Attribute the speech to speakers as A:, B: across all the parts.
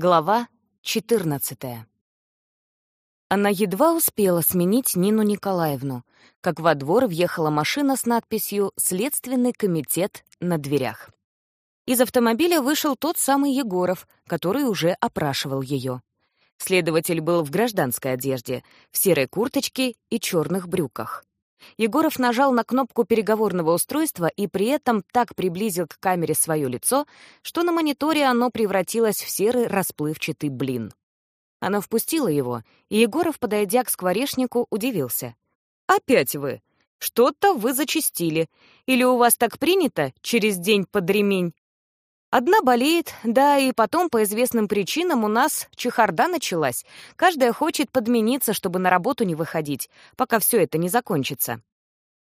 A: Глава 14 Она едва успела сменить Нину Николаевну, как во двор въехала машина с надписью «Следственный комитет» на дверях. Из автомобиля вышел тот самый Егоров, который уже опрашивал ее. Следователь был в гражданской одежде, в серой курточке и черных брюках. Егоров нажал на кнопку переговорного устройства и при этом так приблизил к камере свое лицо, что на мониторе оно превратилось в серый расплывчатый блин. Она впустила его, и Егоров, подойдя к скворечнику, удивился. «Опять вы? Что-то вы зачистили. Или у вас так принято через день под ремень?» Одна болеет, да и потом по известным причинам у нас чехарда началась. Каждая хочет подмениться, чтобы на работу не выходить, пока все это не закончится.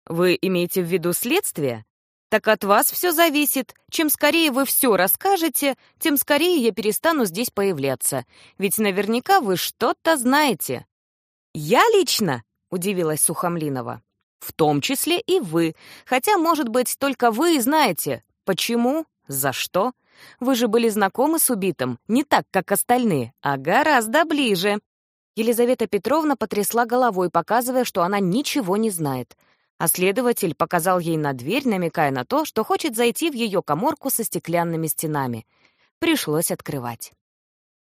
A: Вы имеете в виду следствие? Так от вас все зависит. Чем скорее вы все расскажете, тем скорее я перестану здесь появляться. Ведь наверняка вы что-то знаете. Я лично? Удивилась Сухомлинова. В том числе и вы. Хотя, может быть, только вы и знаете. Почему? За что? Вы же были знакомы с убитым, не так, как остальные, а гораздо ближе. Елизавета Петровна потрясла головой, показывая, что она ничего не знает. А следователь показал ей на дверь, намекая на то, что хочет зайти в ее коморку со стеклянными стенами. Пришлось открывать.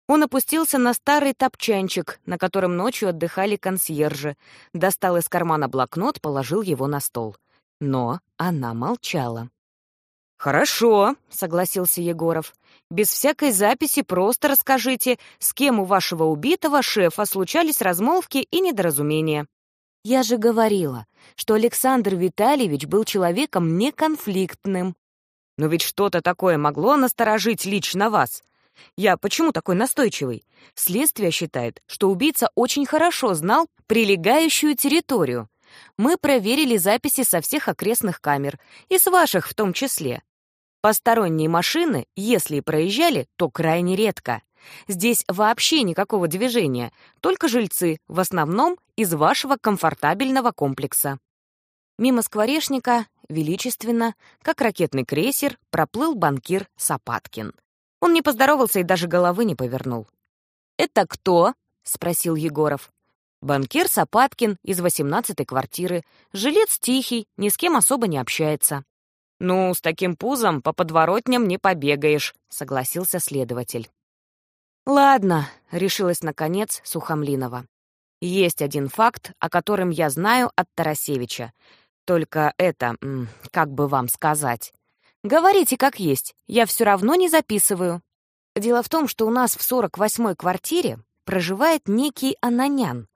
A: Он опустился на старый топчанчик, на котором ночью отдыхали консьержи, достал из кармана блокнот, положил его на стол. Но она молчала. «Хорошо», — согласился Егоров. «Без всякой записи просто расскажите, с кем у вашего убитого шефа случались размолвки и недоразумения». «Я же говорила, что Александр Витальевич был человеком неконфликтным». «Но ведь что-то такое могло насторожить лично вас. Я почему такой настойчивый? Следствие считает, что убийца очень хорошо знал прилегающую территорию. Мы проверили записи со всех окрестных камер, и с ваших в том числе. Посторонние машины, если и проезжали, то крайне редко. Здесь вообще никакого движения, только жильцы, в основном из вашего комфортабельного комплекса. Мимо скворечника, величественно, как ракетный крейсер, проплыл банкир Сапаткин. Он не поздоровался и даже головы не повернул. «Это кто?» — спросил Егоров. Банкир Сапаткин из восемнадцатой квартиры. Жилец тихий, ни с кем особо не общается. «Ну, с таким пузом по подворотням не побегаешь», — согласился следователь. «Ладно», — решилась наконец Сухомлинова. «Есть один факт, о котором я знаю от Тарасевича. Только это, как бы вам сказать. Говорите как есть, я все равно не записываю. Дело в том, что у нас в 48-й квартире проживает некий Ананян,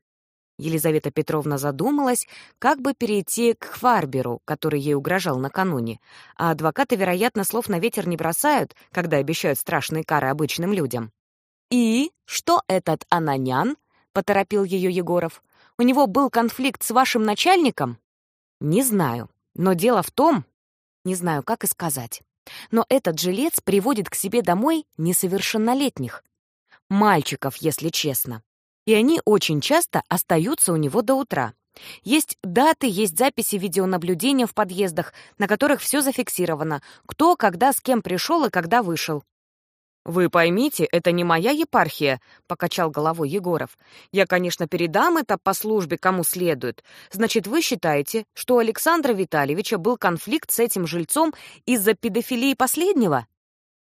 A: Елизавета Петровна задумалась, как бы перейти к Хварберу, который ей угрожал накануне. А адвокаты, вероятно, слов на ветер не бросают, когда обещают страшные кары обычным людям. «И что этот Ананян?» — поторопил ее Егоров. «У него был конфликт с вашим начальником?» «Не знаю. Но дело в том...» «Не знаю, как и сказать. Но этот жилец приводит к себе домой несовершеннолетних. Мальчиков, если честно и они очень часто остаются у него до утра. Есть даты, есть записи видеонаблюдения в подъездах, на которых все зафиксировано, кто, когда, с кем пришел и когда вышел. «Вы поймите, это не моя епархия», — покачал головой Егоров. «Я, конечно, передам это по службе кому следует. Значит, вы считаете, что у Александра Витальевича был конфликт с этим жильцом из-за педофилии последнего?»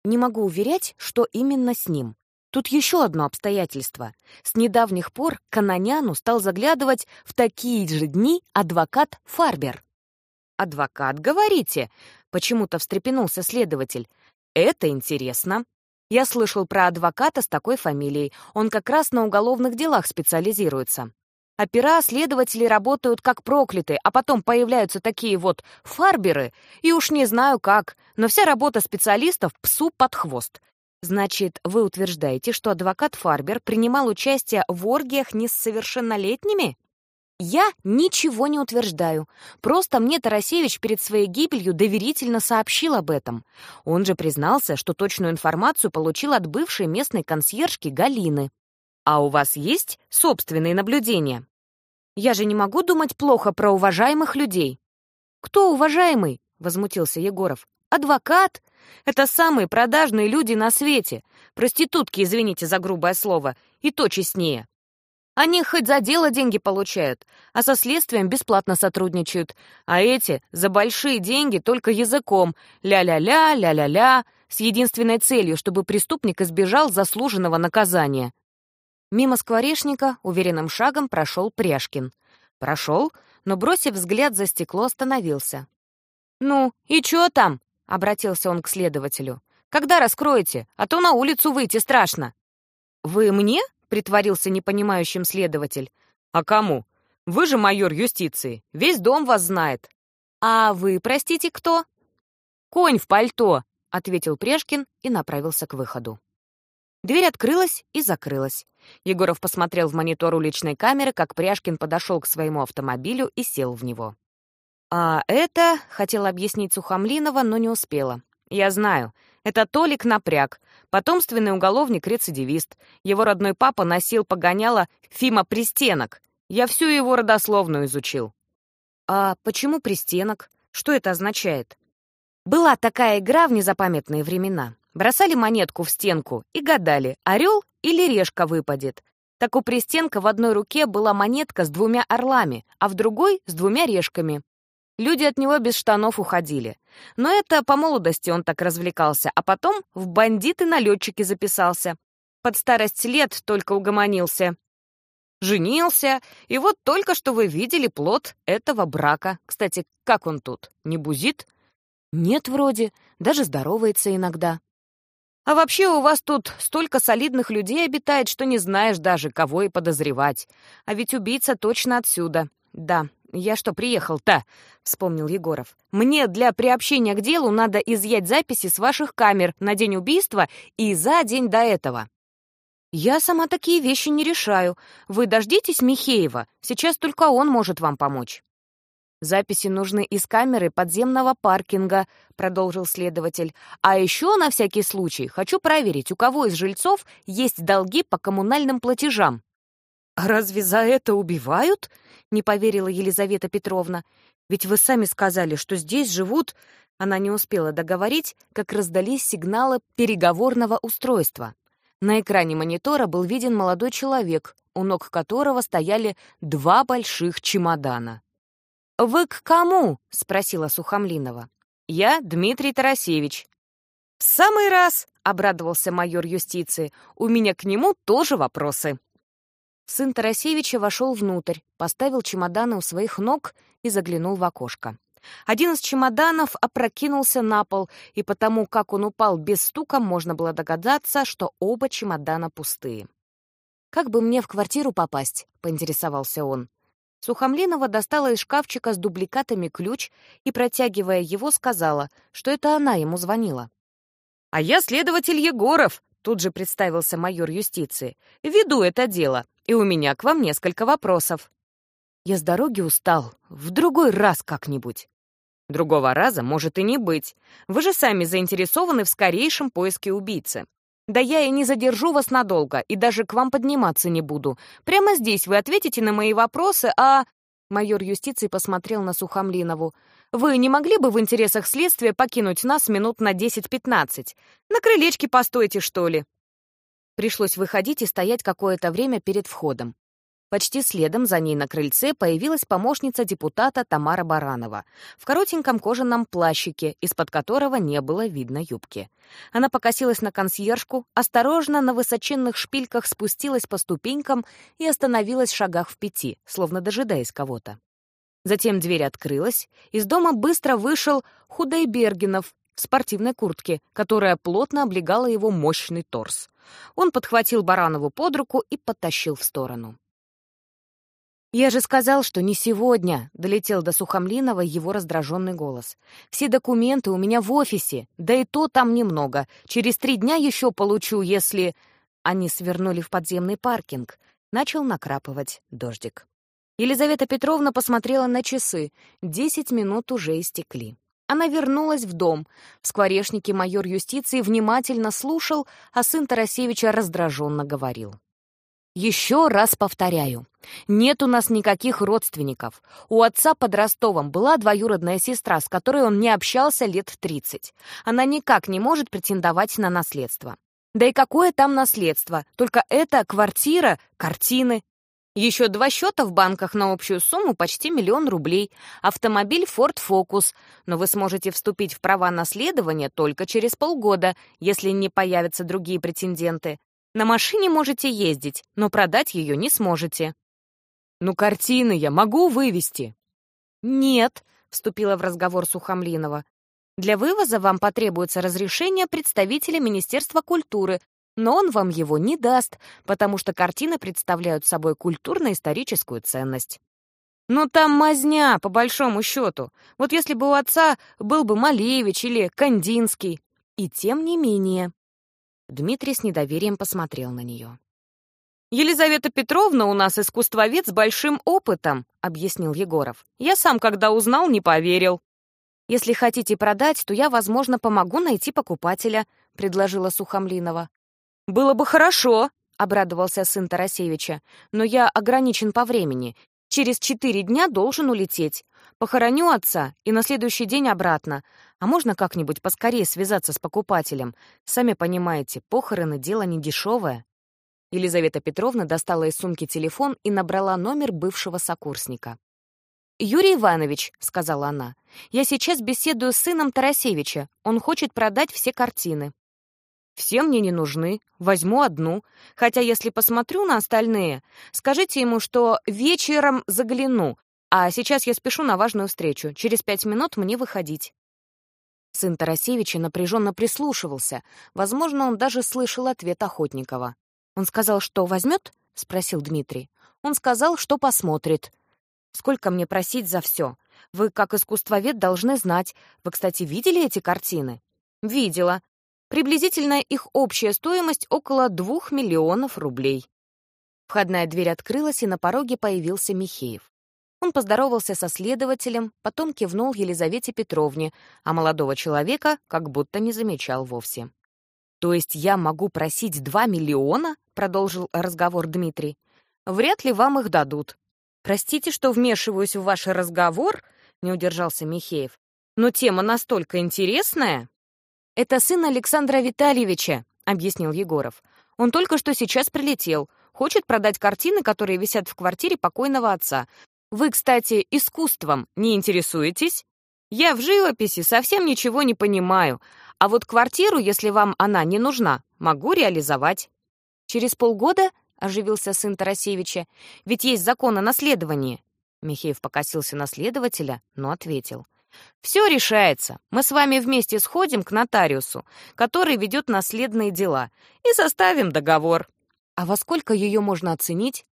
A: «Не могу уверять, что именно с ним. Тут еще одно обстоятельство. С недавних пор Каноняну стал заглядывать в такие же дни адвокат Фарбер. «Адвокат, говорите?» — почему-то встрепенулся следователь. «Это интересно. Я слышал про адвоката с такой фамилией. Он как раз на уголовных делах специализируется. Опера, следователи работают как проклятые, а потом появляются такие вот фарберы, и уж не знаю как, но вся работа специалистов псу под хвост. Значит, вы утверждаете, что адвокат Фарбер принимал участие в оргиях не с совершеннолетними? Я ничего не утверждаю. Просто мне Тарасевич перед своей гибелью доверительно сообщил об этом. Он же признался, что точную информацию получил от бывшей местной консьержки Галины. А у вас есть собственные наблюдения? Я же не могу думать плохо про уважаемых людей. Кто уважаемый? Возмутился Егоров. Адвокат? Это самые продажные люди на свете. Проститутки, извините за грубое слово, и то честнее. Они хоть за дело деньги получают, а со следствием бесплатно сотрудничают. А эти за большие деньги только языком. Ля-ля-ля, ля-ля-ля, с единственной целью, чтобы преступник избежал заслуженного наказания. Мимо скворечника уверенным шагом прошел Пряшкин. Прошел, но, бросив взгляд за стекло, остановился. «Ну, и чё там?» — обратился он к следователю. «Когда раскроете? А то на улицу выйти страшно». «Вы мне?» притворился непонимающим следователь. «А кому? Вы же майор юстиции. Весь дом вас знает». «А вы, простите, кто?» «Конь в пальто», — ответил Прешкин и направился к выходу. Дверь открылась и закрылась. Егоров посмотрел в монитор уличной камеры, как Пряшкин подошел к своему автомобилю и сел в него. «А это...» — хотела объяснить Сухомлинова, но не успела. «Я знаю. Это Толик Напряг, потомственный уголовник-рецидивист. Его родной папа носил погоняло Фима Пристенок. Я всю его родословную изучил. А почему Пристенок? Что это означает? Была такая игра в незапамятные времена. Бросали монетку в стенку и гадали, орел или решка выпадет. Так у Пристенка в одной руке была монетка с двумя орлами, а в другой — с двумя решками. Люди от него без штанов уходили. Но это по молодости он так развлекался, а потом в бандиты-налетчики записался. Под старость лет только угомонился. Женился, и вот только что вы видели плод этого брака. Кстати, как он тут? Не бузит? Нет, вроде, даже здоровается иногда. А вообще у вас тут столько солидных людей обитает, что не знаешь даже, кого и подозревать. А ведь убийца точно отсюда. Да, я что, приехал-то?» — вспомнил Егоров. «Мне для приобщения к делу надо изъять записи с ваших камер на день убийства и за день до этого». «Я сама такие вещи не решаю. Вы дождитесь Михеева. Сейчас только он может вам помочь». «Записи нужны из камеры подземного паркинга», — продолжил следователь. «А еще, на всякий случай, хочу проверить, у кого из жильцов есть долги по коммунальным платежам». «А разве за это убивают?» — не поверила Елизавета Петровна. «Ведь вы сами сказали, что здесь живут...» Она не успела договорить, как раздались сигналы переговорного устройства. На экране монитора был виден молодой человек, у ног которого стояли два больших чемодана. «Вы к кому?» — спросила Сухомлинова. «Я Дмитрий Тарасевич». «В самый раз!» — обрадовался майор юстиции. «У меня к нему тоже вопросы». Сын Тарасевича вошел внутрь, поставил чемоданы у своих ног и заглянул в окошко. Один из чемоданов опрокинулся на пол, и потому, как он упал без стука, можно было догадаться, что оба чемодана пустые. «Как бы мне в квартиру попасть?» — поинтересовался он. Сухомлинова достала из шкафчика с дубликатами ключ и, протягивая его, сказала, что это она ему звонила. «А я следователь Егоров», — тут же представился майор юстиции. «Веду это дело и у меня к вам несколько вопросов. Я с дороги устал. В другой раз как-нибудь. Другого раза может и не быть. Вы же сами заинтересованы в скорейшем поиске убийцы. Да я и не задержу вас надолго, и даже к вам подниматься не буду. Прямо здесь вы ответите на мои вопросы, а...» Майор юстиции посмотрел на Сухомлинову. «Вы не могли бы в интересах следствия покинуть нас минут на 10-15? На крылечке постойте, что ли?» Пришлось выходить и стоять какое-то время перед входом. Почти следом за ней на крыльце появилась помощница депутата Тамара Баранова в коротеньком кожаном плащике, из-под которого не было видно юбки. Она покосилась на консьержку, осторожно на высоченных шпильках спустилась по ступенькам и остановилась в шагах в пяти, словно дожидаясь кого-то. Затем дверь открылась, из дома быстро вышел Худайбергенов в спортивной куртке, которая плотно облегала его мощный торс. Он подхватил Баранову под руку и потащил в сторону. «Я же сказал, что не сегодня», — долетел до Сухомлинова его раздраженный голос. «Все документы у меня в офисе, да и то там немного. Через три дня еще получу, если...» Они свернули в подземный паркинг. Начал накрапывать дождик. Елизавета Петровна посмотрела на часы. Десять минут уже истекли. Она вернулась в дом. В скворечнике майор юстиции внимательно слушал, а сын Тарасевича раздраженно говорил. Еще раз повторяю, нет у нас никаких родственников. У отца под Ростовом была двоюродная сестра, с которой он не общался лет 30. Она никак не может претендовать на наследство. Да и какое там наследство? Только это квартира, картины. Еще два счета в банках на общую сумму почти миллион рублей. Автомобиль Ford Focus. Но вы сможете вступить в права наследования только через полгода, если не появятся другие претенденты. На машине можете ездить, но продать ее не сможете.
B: «Ну, картины я могу вывести?»
A: «Нет», — вступила в разговор Сухомлинова. «Для вывоза вам потребуется разрешение представителя Министерства культуры, но он вам его не даст, потому что картины представляют собой культурно-историческую ценность».
B: «Но там мазня, по большому счету. Вот если бы у отца был бы Малевич или Кандинский».
A: «И тем не менее», Дмитрий с недоверием посмотрел на нее.
B: «Елизавета Петровна у нас искусствовед с большим опытом», — объяснил Егоров. «Я сам, когда узнал, не поверил».
A: «Если хотите продать, то я, возможно, помогу найти покупателя», — предложила Сухомлинова.
B: «Было бы хорошо», —
A: обрадовался сын Тарасевича. «Но я ограничен по времени. Через четыре дня должен улететь. Похороню отца и на следующий день обратно. А можно как-нибудь поскорее связаться с покупателем? Сами понимаете, похороны — дело недешевое». Елизавета Петровна достала из сумки телефон и набрала номер бывшего сокурсника. «Юрий Иванович», — сказала она, — «я сейчас беседую с сыном Тарасевича. Он хочет продать все картины». «Все мне не нужны. Возьму одну. Хотя, если посмотрю на остальные, скажите ему, что вечером загляну, а сейчас я спешу на важную встречу. Через пять минут мне выходить». Сын Тарасевича напряженно прислушивался. Возможно, он даже слышал ответ Охотникова. «Он сказал, что возьмет?» — спросил Дмитрий. «Он сказал, что посмотрит». «Сколько мне просить за все? Вы, как искусствовед, должны знать. Вы, кстати, видели эти картины?» «Видела. Приблизительно их общая стоимость около двух миллионов рублей». Входная дверь открылась, и на пороге появился Михеев. Он поздоровался со следователем, потом кивнул Елизавете Петровне, а молодого человека как будто не замечал вовсе. «То есть я могу просить два миллиона?» — продолжил разговор Дмитрий. «Вряд ли вам их дадут». «Простите, что вмешиваюсь в ваш разговор», — не удержался Михеев. «Но тема настолько интересная». «Это сын Александра Витальевича», — объяснил Егоров. «Он только что сейчас прилетел. Хочет продать картины, которые висят в квартире покойного отца. Вы, кстати, искусством не интересуетесь? Я в живописи совсем ничего не понимаю, а вот квартиру, если вам она не нужна, могу реализовать. Через полгода оживился сын Тарасевича, ведь есть закон о наследовании. Михеев покосился на следователя, но ответил. «Все решается. Мы с вами вместе сходим к нотариусу, который ведет наследные дела, и составим договор. А во сколько ее можно оценить?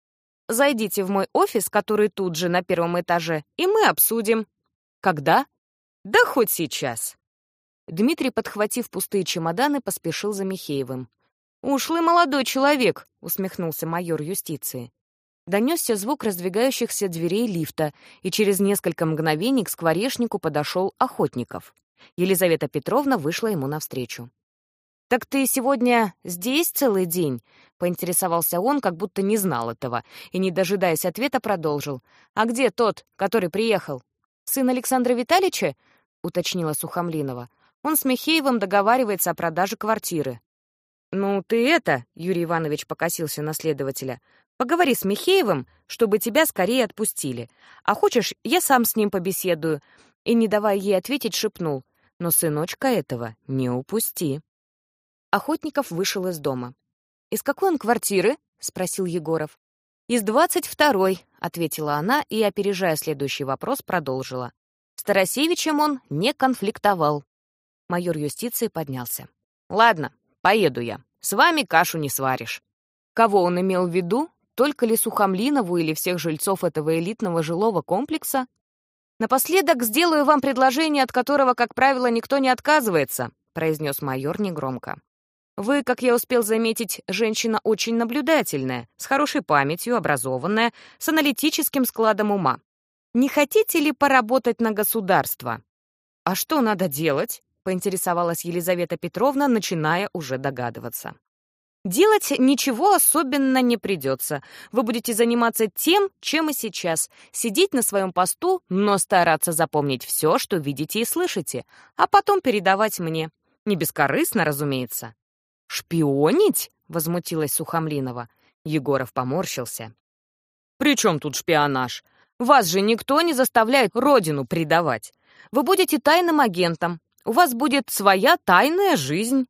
A: Зайдите в мой офис, который тут же на первом этаже, и мы обсудим. Когда? Да хоть сейчас. Дмитрий, подхватив пустые чемоданы, поспешил за Михеевым. «Ушлый молодой человек», — усмехнулся майор юстиции. Донесся звук раздвигающихся дверей лифта, и через несколько мгновений к скворечнику подошел Охотников. Елизавета Петровна вышла ему навстречу. «Так ты сегодня здесь целый день?» — поинтересовался он, как будто не знал этого, и, не дожидаясь ответа, продолжил. «А где тот, который приехал?» «Сын Александра Витальевича?» — уточнила Сухомлинова. «Он с Михеевым договаривается о продаже квартиры». «Ну, ты это...» — Юрий Иванович покосился на следователя. «Поговори с Михеевым, чтобы тебя скорее отпустили. А хочешь, я сам с ним побеседую?» И, не давая ей ответить, шепнул. «Но сыночка этого не упусти». Охотников вышел из дома. «Из какой он квартиры?» — спросил Егоров. «Из двадцать второй», — ответила она и, опережая следующий вопрос, продолжила. «С Тарасевичем он не конфликтовал». Майор юстиции поднялся. «Ладно, поеду я. С вами кашу не сваришь». Кого он имел в виду? Только ли Сухомлинову или всех жильцов этого элитного жилого комплекса? «Напоследок сделаю вам предложение, от которого, как правило, никто не отказывается», произнес майор негромко. Вы, как я успел заметить, женщина очень наблюдательная, с хорошей памятью, образованная, с аналитическим складом ума. Не хотите ли поработать на государство? А что надо делать? поинтересовалась Елизавета Петровна, начиная уже догадываться.
B: Делать ничего особенно не придется. Вы будете заниматься тем, чем и сейчас. Сидеть на своем посту, но стараться запомнить все, что видите и слышите, а потом передавать мне. Не бескорыстно, разумеется. «Шпионить?» — возмутилась Сухомлинова. Егоров поморщился. «При чем тут шпионаж? Вас же никто не заставляет родину предавать. Вы будете тайным агентом. У вас будет своя тайная жизнь».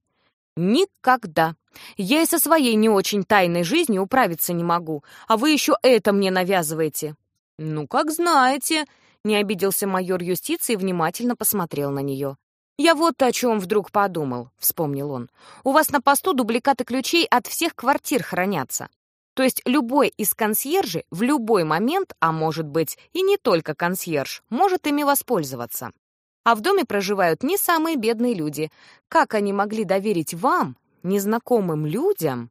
B: «Никогда. Я и со своей не очень тайной жизнью управиться не могу, а вы еще это мне навязываете». «Ну, как знаете», — не обиделся майор юстиции и внимательно посмотрел на нее. «Я вот о чем вдруг подумал», — вспомнил он. «У вас на посту дубликаты ключей от всех квартир хранятся. То есть любой из консьержей в любой момент, а может быть и не только консьерж, может ими воспользоваться. А в доме проживают не самые бедные люди. Как они могли доверить вам, незнакомым людям?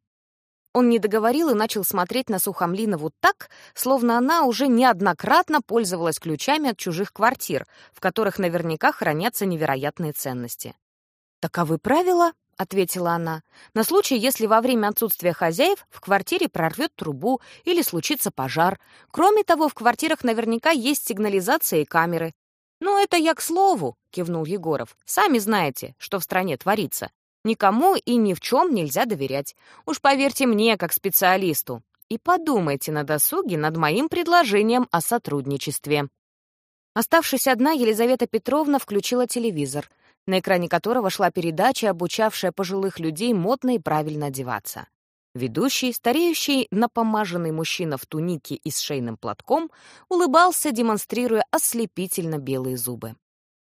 B: Он не договорил и начал смотреть на Сухомлинову так, словно она уже неоднократно пользовалась ключами от чужих квартир, в которых наверняка хранятся невероятные ценности. «Таковы правила», — ответила она, «на случай, если во время отсутствия хозяев в квартире прорвет трубу или случится пожар. Кроме того, в квартирах наверняка есть сигнализация и камеры. «Ну, это я к слову», — кивнул Егоров. «Сами знаете, что в стране творится. Никому и ни в чем нельзя доверять. Уж поверьте мне, как специалисту. И подумайте на досуге над моим предложением о сотрудничестве». Оставшись одна, Елизавета Петровна включила телевизор, на экране которого шла передача, обучавшая пожилых людей модно и правильно одеваться. Ведущий, стареющий, напомаженный мужчина в тунике и с шейным платком, улыбался, демонстрируя ослепительно белые зубы.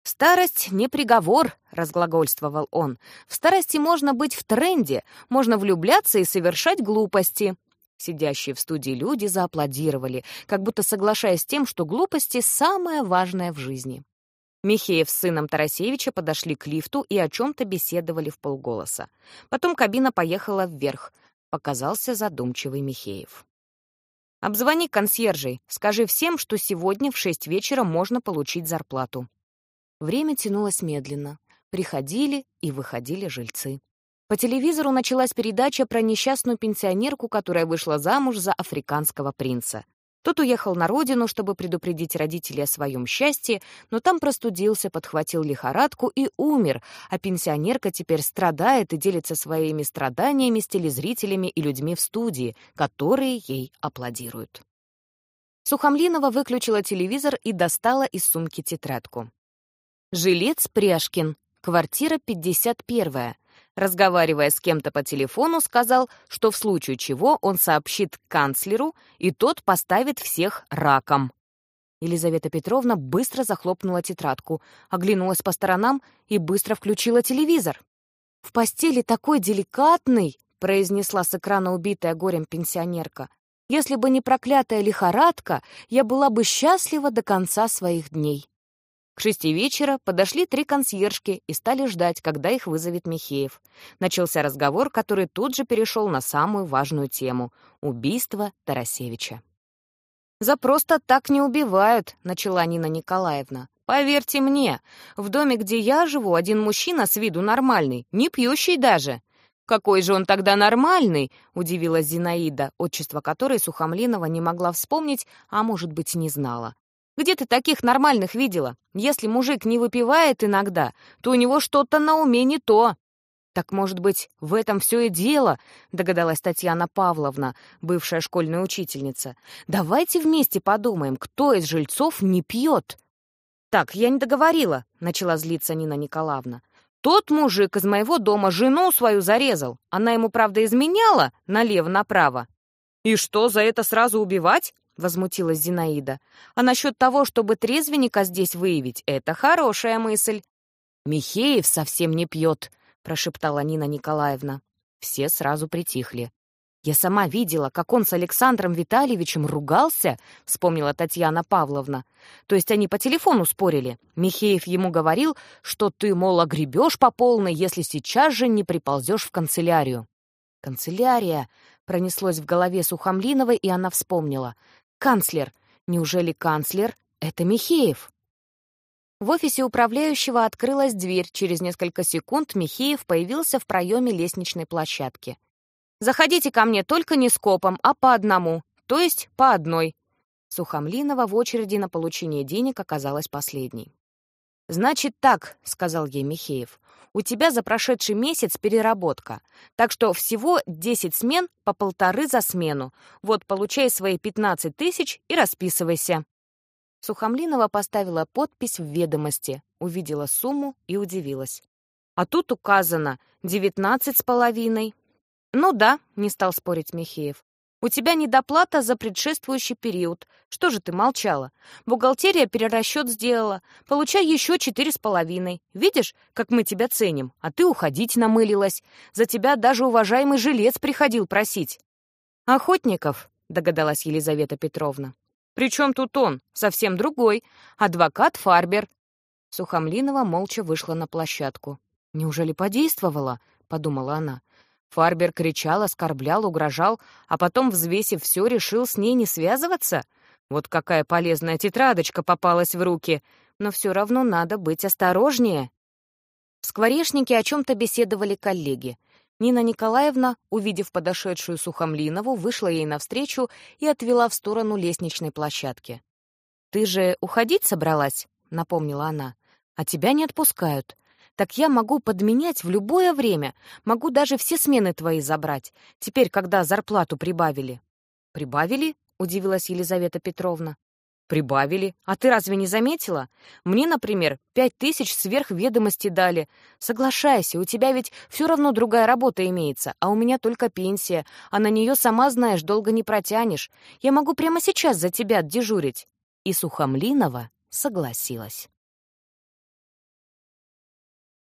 B: «Старость — не приговор», — разглагольствовал он. «В старости можно быть в тренде, можно влюбляться и совершать глупости». Сидящие в студии люди зааплодировали, как будто соглашаясь с тем, что глупости — самое важное в жизни. Михеев с сыном Тарасевича подошли к лифту и о чем-то беседовали в полголоса. Потом кабина поехала вверх — показался задумчивый Михеев. «Обзвони консьержей, скажи всем, что сегодня в шесть вечера можно получить зарплату». Время тянулось медленно. Приходили и выходили жильцы. По телевизору началась передача про несчастную пенсионерку, которая вышла замуж за африканского принца. Тот уехал на родину, чтобы предупредить родителей о своем счастье, но там простудился, подхватил лихорадку и умер, а пенсионерка теперь страдает и делится своими страданиями с телезрителями и людьми в студии, которые ей аплодируют. Сухомлинова выключила телевизор и достала из сумки тетрадку. «Жилец Пряшкин, квартира 51 разговаривая с кем-то по телефону, сказал, что в случае чего он сообщит канцлеру, и тот поставит всех раком. Елизавета Петровна быстро захлопнула тетрадку, оглянулась по сторонам и быстро включила телевизор. «В постели такой деликатный!» — произнесла с экрана убитая горем пенсионерка. «Если бы не проклятая лихорадка, я была бы счастлива до конца своих дней». К шести вечера подошли три консьержки и стали ждать, когда их вызовет Михеев. Начался разговор, который тут же перешел на самую важную тему — убийство Тарасевича. «За просто так не убивают», — начала Нина Николаевна. «Поверьте мне, в доме, где я живу, один мужчина с виду нормальный, не пьющий даже». «Какой же он тогда нормальный?» — удивилась Зинаида, отчество которой Сухомлинова не могла вспомнить, а, может быть, не знала. Где ты таких нормальных видела? Если мужик не выпивает иногда, то у него что-то на уме не то». «Так, может быть, в этом все и дело?» — догадалась Татьяна Павловна, бывшая школьная учительница. «Давайте вместе подумаем, кто из жильцов не пьет». «Так, я не договорила», — начала злиться Нина Николаевна. «Тот мужик из моего дома жену свою зарезал. Она ему, правда, изменяла налево-направо». «И что, за это сразу убивать?» — возмутилась Зинаида. «А насчет того, чтобы трезвенника здесь выявить, это хорошая мысль». «Михеев совсем не пьет», — прошептала Нина Николаевна. Все сразу притихли. «Я сама видела, как он с Александром Витальевичем ругался», — вспомнила Татьяна Павловна. «То есть они по телефону спорили. Михеев ему говорил, что ты, мол, огребешь по полной, если сейчас же не приползешь в канцелярию». «Канцелярия!» — пронеслось в голове Сухомлиновой, и она вспомнила. Канцлер. Неужели канцлер — это Михеев? В офисе управляющего открылась дверь. Через несколько секунд Михеев появился в проеме лестничной площадки. Заходите ко мне только не скопом, а по одному, то есть по одной». Сухомлинова в очереди на получение денег оказалась последней. «Значит так», — сказал ей Михеев, «у тебя за прошедший месяц переработка, так что всего 10 смен по полторы за смену. Вот, получай свои 15 тысяч и расписывайся». Сухомлинова поставила подпись в ведомости, увидела сумму и удивилась. «А тут указано девятнадцать с половиной». «Ну да», — не стал спорить Михеев. «У тебя недоплата за предшествующий период. Что же ты молчала? Бухгалтерия перерасчет сделала. Получай еще четыре с половиной. Видишь, как мы тебя ценим, а ты уходить намылилась. За тебя даже уважаемый жилец приходил просить». «Охотников», — догадалась Елизавета Петровна. «При чем тут он? Совсем другой. Адвокат Фарбер». Сухомлинова молча вышла на площадку. «Неужели подействовала?» — подумала она. Фарбер кричал, оскорблял, угрожал, а потом, взвесив все, решил с ней не связываться? Вот какая полезная тетрадочка попалась в руки. Но все равно надо быть осторожнее. В скворечнике о чем-то беседовали коллеги. Нина Николаевна, увидев подошедшую Сухомлинову, вышла ей навстречу и отвела в сторону лестничной площадки. «Ты же уходить собралась?» — напомнила она. «А тебя не отпускают так я могу подменять в любое время, могу даже все смены твои забрать, теперь, когда зарплату прибавили». «Прибавили?» — удивилась Елизавета Петровна. «Прибавили. А ты разве не заметила? Мне, например, пять тысяч сверх ведомости дали. Соглашайся, у тебя ведь все равно другая работа имеется, а у меня только пенсия, а на нее, сама знаешь, долго не протянешь. Я могу прямо сейчас за тебя дежурить». И Сухомлинова согласилась.